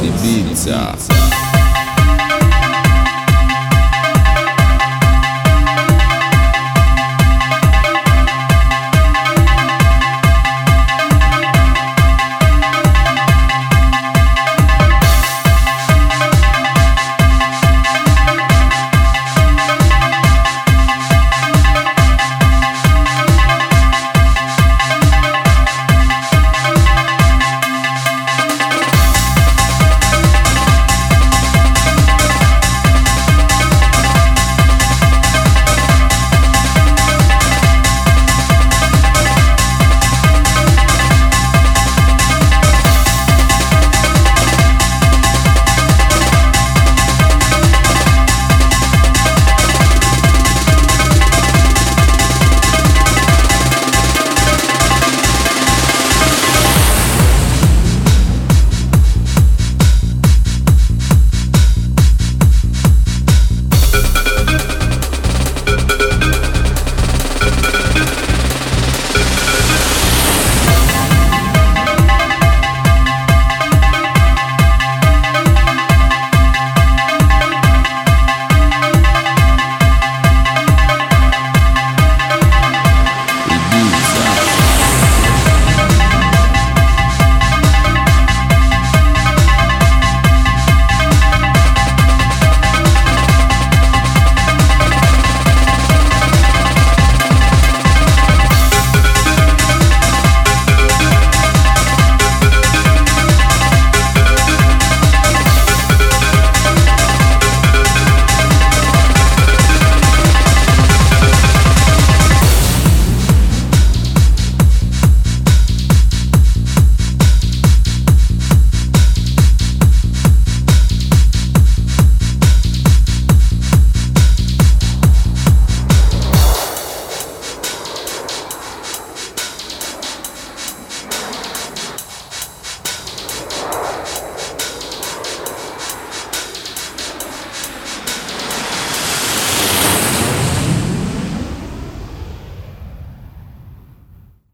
House Pizza.